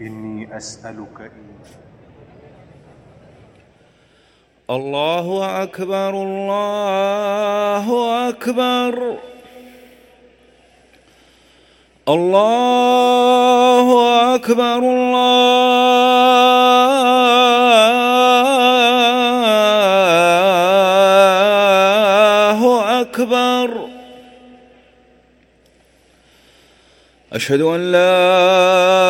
إني أسألك إياه الله أكبر الله أكبر. الله أكبر الله أكبر. أشهد أن لا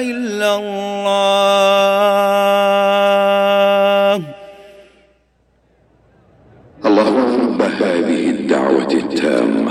إلا الله. اللهم هذه الدعوة التامة.